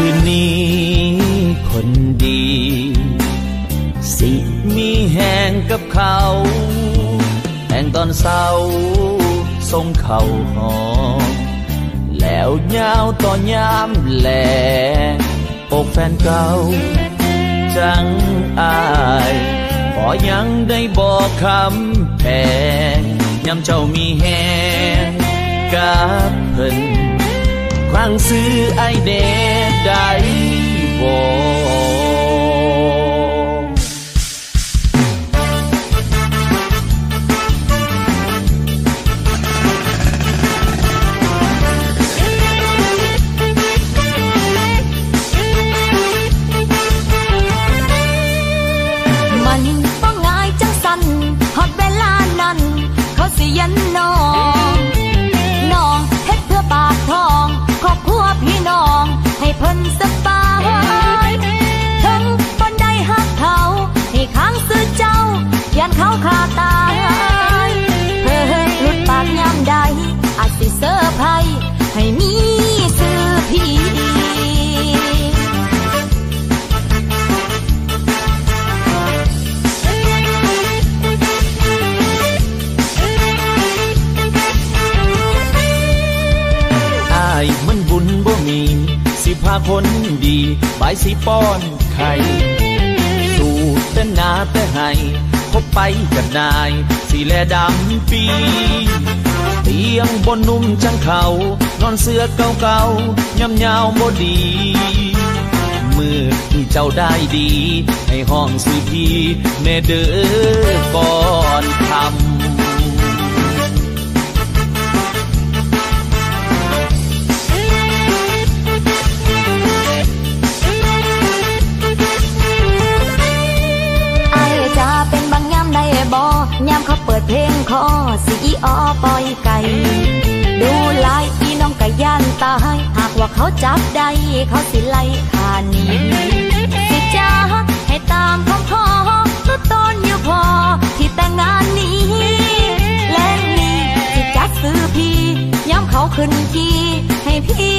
คืนนี้คนดี สิมีแหงกับเขาแต่งตอนเศร้าทรงเข่าหอมแล้วยาวต่อยามแหลอกแฟนเก่า จังอายพอยังได้บอกคำแพงยำเจ้ามีแหงกับเพิ่นครั้งซื้อไอเด สิยันน้อ มี สิพาคนดีบายสิป้อนไข่สู้แต่นาแต่ให้พบไปกับนายสิแลดำปีเตียงบนนุ่มจังเขา นอนเสื้อเก่าๆย่ำยาวบดีมือที่เจ้าได้ดี ให้ห้องสิพี่แม่เด้อก่อนคำ เขาเปิดเพลงคอสีอีอปล่อยไก่ ดูลายอีน้องไก่ย่านตายหากว่าเขาจับได้เขาสิไล่ขานีสิจ้าให้ตามคำขอลดต้นอยู่พอที่แต่งงานนี้และนี่สิจัดซื้อพี่ย้ำเขาขึ้นทีให้พี่